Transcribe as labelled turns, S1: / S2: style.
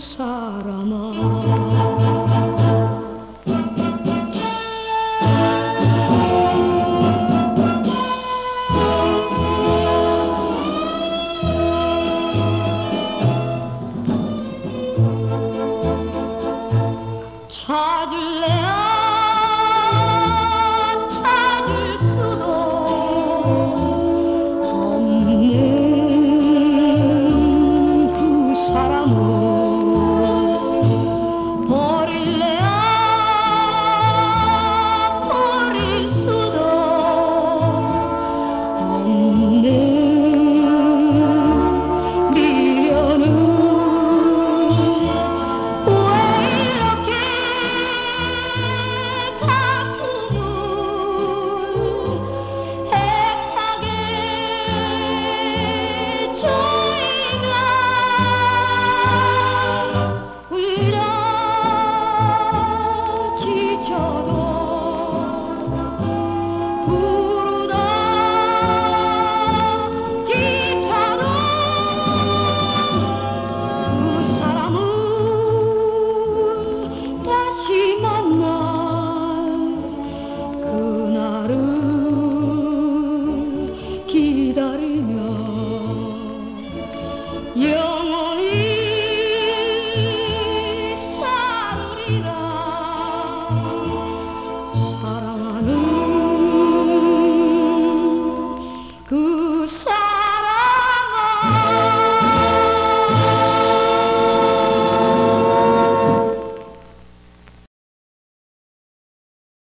S1: sarama Darling.